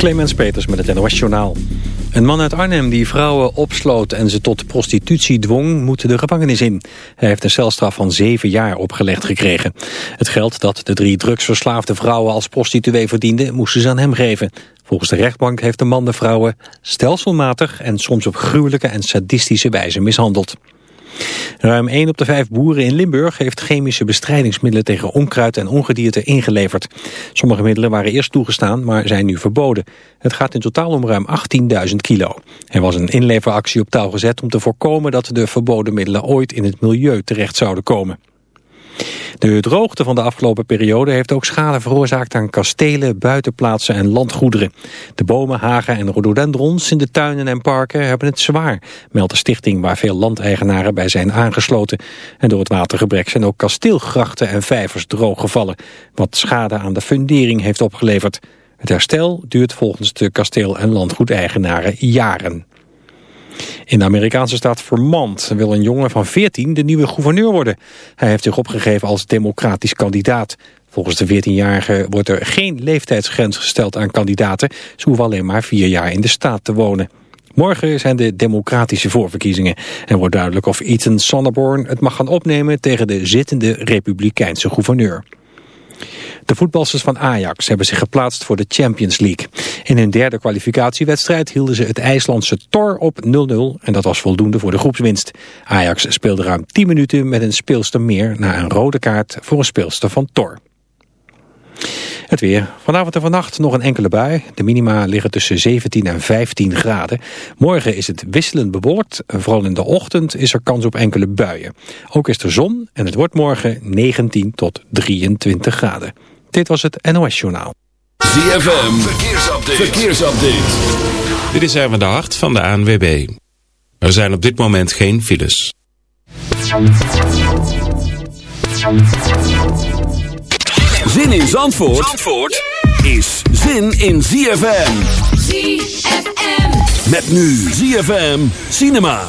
Clemens Peters met het NOS Journaal. Een man uit Arnhem die vrouwen opsloot en ze tot prostitutie dwong... moet de gevangenis in. Hij heeft een celstraf van zeven jaar opgelegd gekregen. Het geld dat de drie drugsverslaafde vrouwen als prostituee verdienden... moesten ze aan hem geven. Volgens de rechtbank heeft de man de vrouwen stelselmatig... en soms op gruwelijke en sadistische wijze mishandeld. Ruim 1 op de 5 boeren in Limburg heeft chemische bestrijdingsmiddelen tegen onkruid en ongedierte ingeleverd. Sommige middelen waren eerst toegestaan, maar zijn nu verboden. Het gaat in totaal om ruim 18.000 kilo. Er was een inleveractie op touw gezet om te voorkomen dat de verboden middelen ooit in het milieu terecht zouden komen. De droogte van de afgelopen periode heeft ook schade veroorzaakt aan kastelen, buitenplaatsen en landgoederen. De bomen, hagen en rhododendrons in de tuinen en parken hebben het zwaar, meldt de stichting waar veel landeigenaren bij zijn aangesloten. En door het watergebrek zijn ook kasteelgrachten en vijvers drooggevallen, wat schade aan de fundering heeft opgeleverd. Het herstel duurt volgens de kasteel- en landgoedeigenaren jaren. In de Amerikaanse staat Vermont wil een jongen van 14 de nieuwe gouverneur worden. Hij heeft zich opgegeven als democratisch kandidaat. Volgens de 14-jarige wordt er geen leeftijdsgrens gesteld aan kandidaten. Ze hoeven alleen maar vier jaar in de staat te wonen. Morgen zijn de democratische voorverkiezingen. En wordt duidelijk of Ethan Sonneborn het mag gaan opnemen tegen de zittende republikeinse gouverneur. De voetbalsters van Ajax hebben zich geplaatst voor de Champions League. In hun derde kwalificatiewedstrijd hielden ze het IJslandse Tor op 0-0 en dat was voldoende voor de groepswinst. Ajax speelde ruim 10 minuten met een speelster meer na een rode kaart voor een speelster van Tor. Het weer. Vanavond en vannacht nog een enkele bui. De minima liggen tussen 17 en 15 graden. Morgen is het wisselend bewolkt. Vooral in de ochtend is er kans op enkele buien. Ook is er zon en het wordt morgen 19 tot 23 graden. Dit was het NOS Journaal. ZFM. Verkeersupdate. Verkeersupdate. Dit is even de hart van de ANWB. Er zijn op dit moment geen files. Zin in Zandvoort, Zandvoort is zin in ZFM. ZFM. Met nu ZFM Cinema.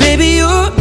Baby, you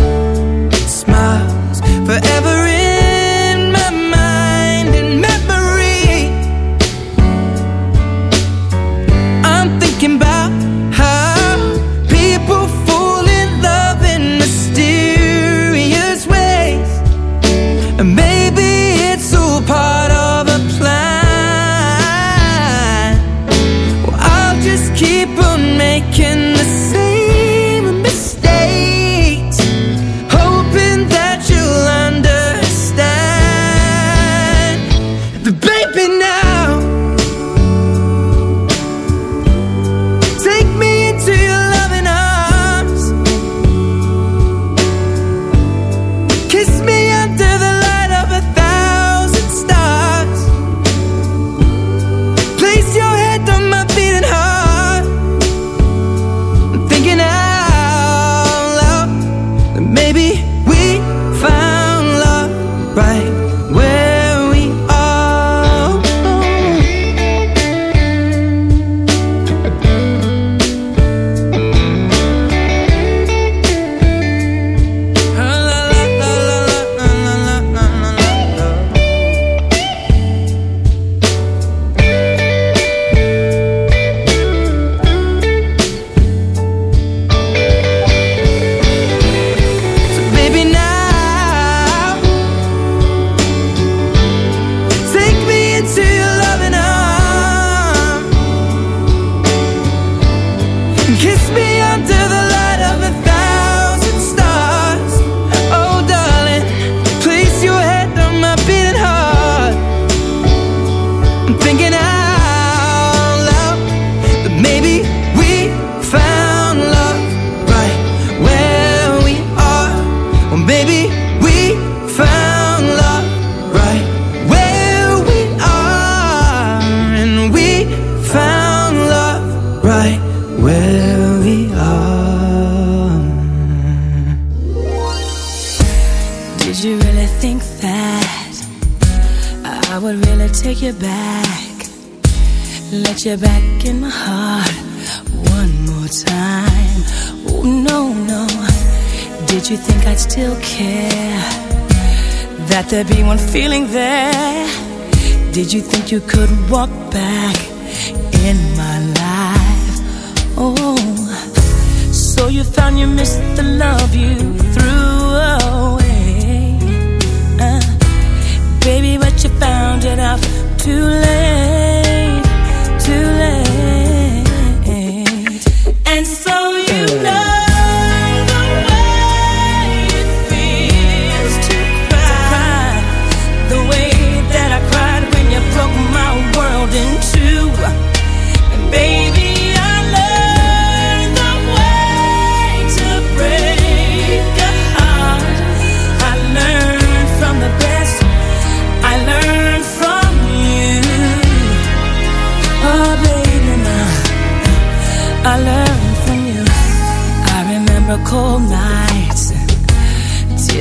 found you missed the love you.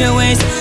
your ways.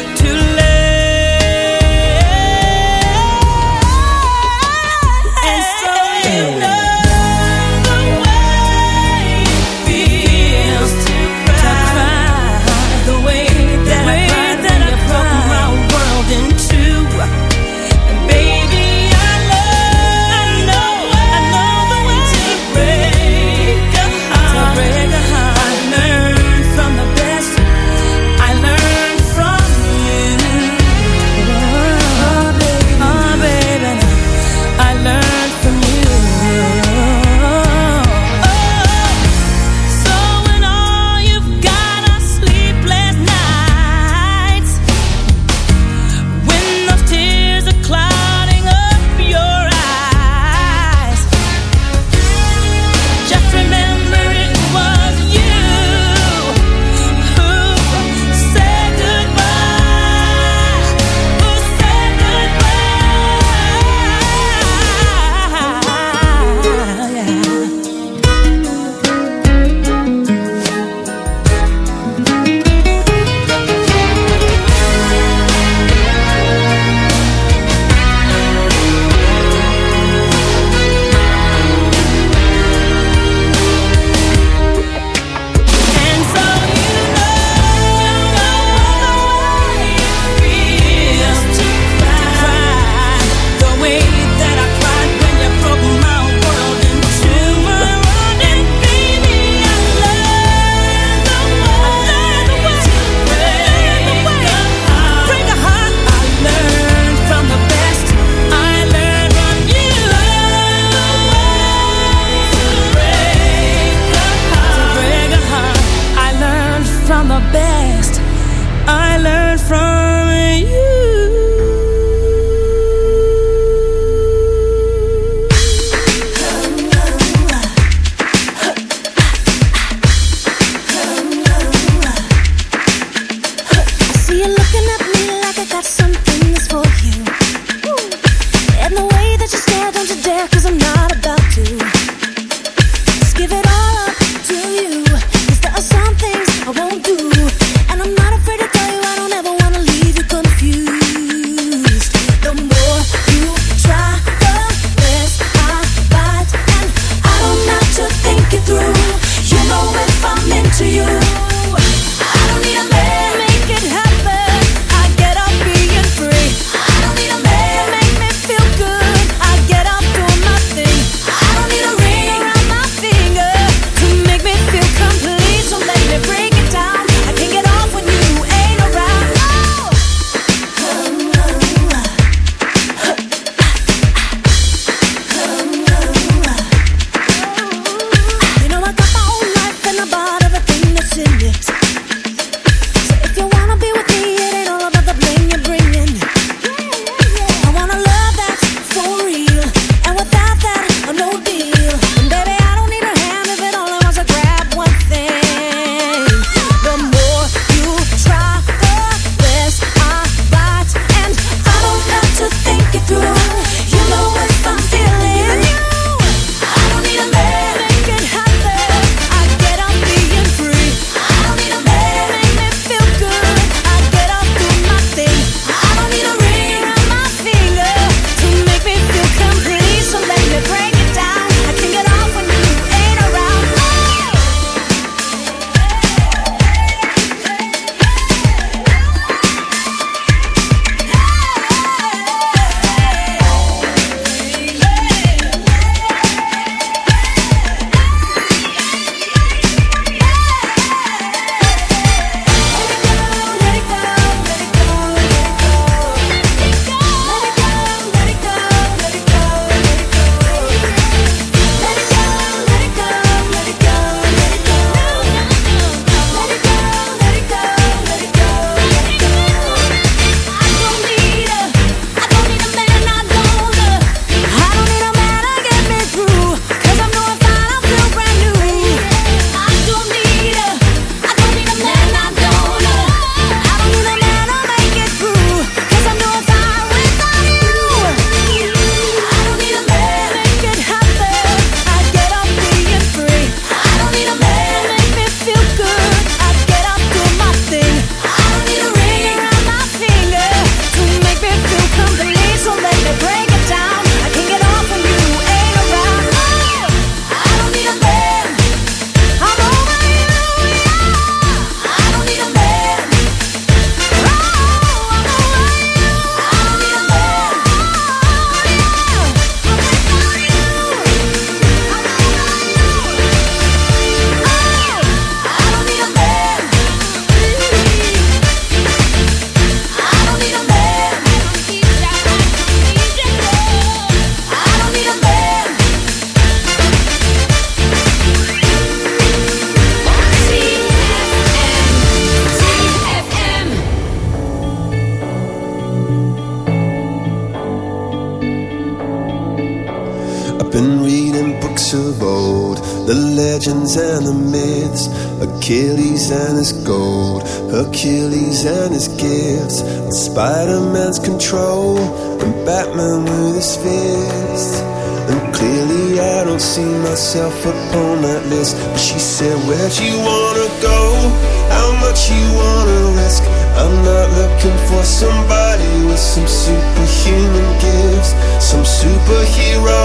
looking for somebody with some superhuman gifts, some superhero,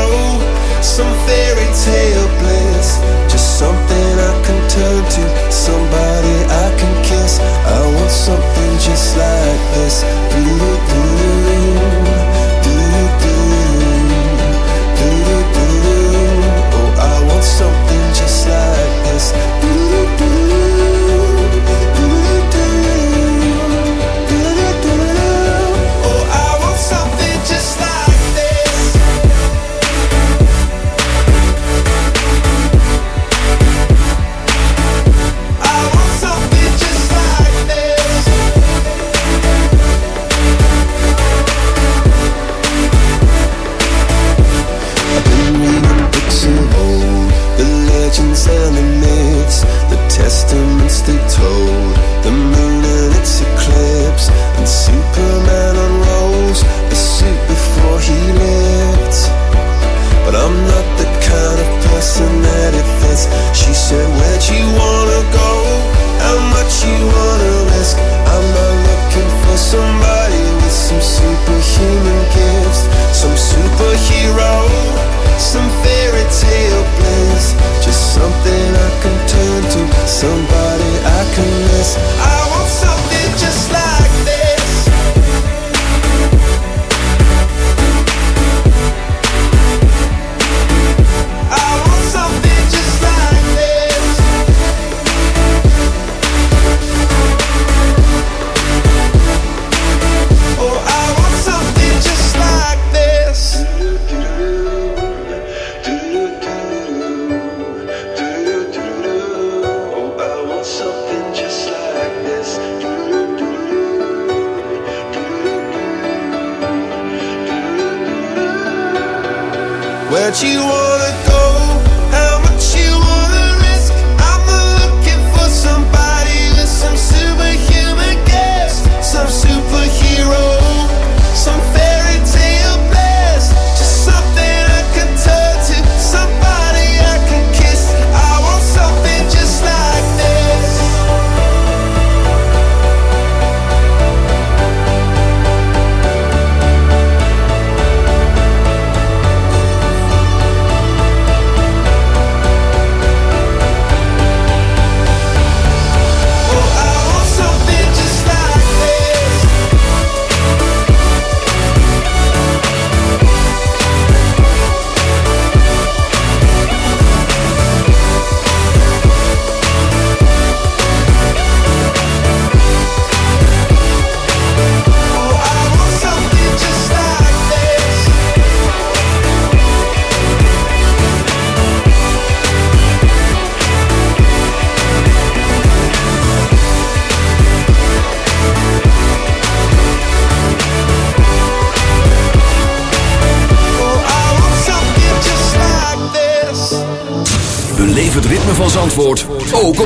some fairy tale bliss.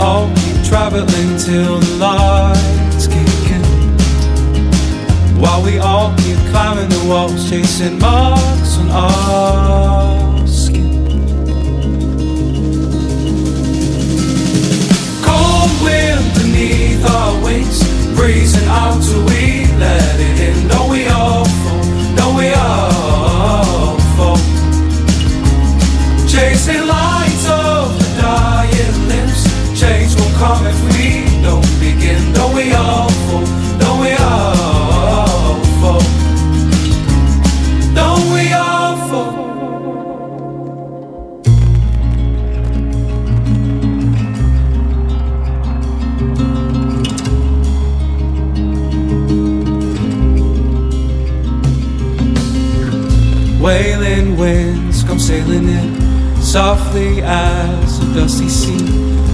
all keep traveling till the lights kick in. While we all keep climbing the walls, chasing marks on our skin. Cold wind beneath our wings, breezing out to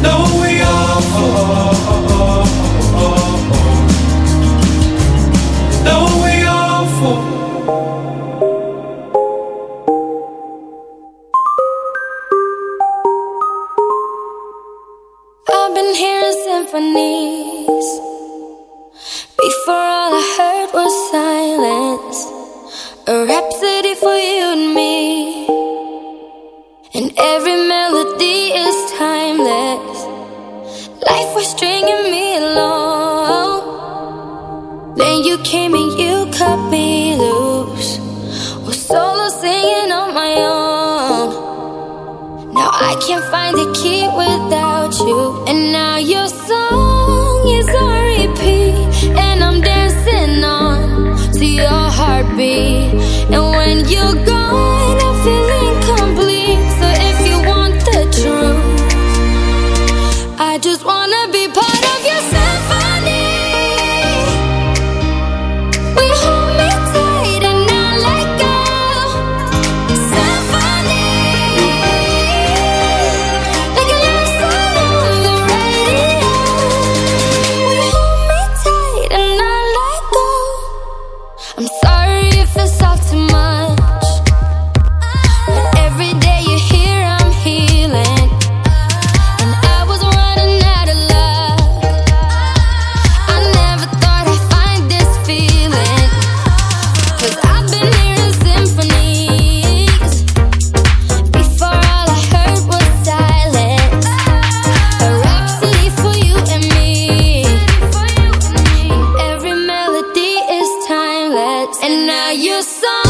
snowy awful. And now you're so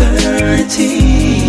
eternity.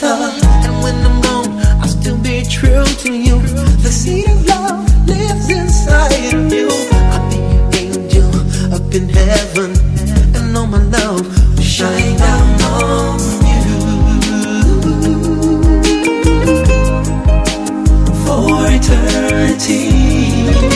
better. And when I'm gone, I'll still be true to you. The seed of love lives inside of you. I'll be your angel up in heaven, and all my love will shine down on you for eternity.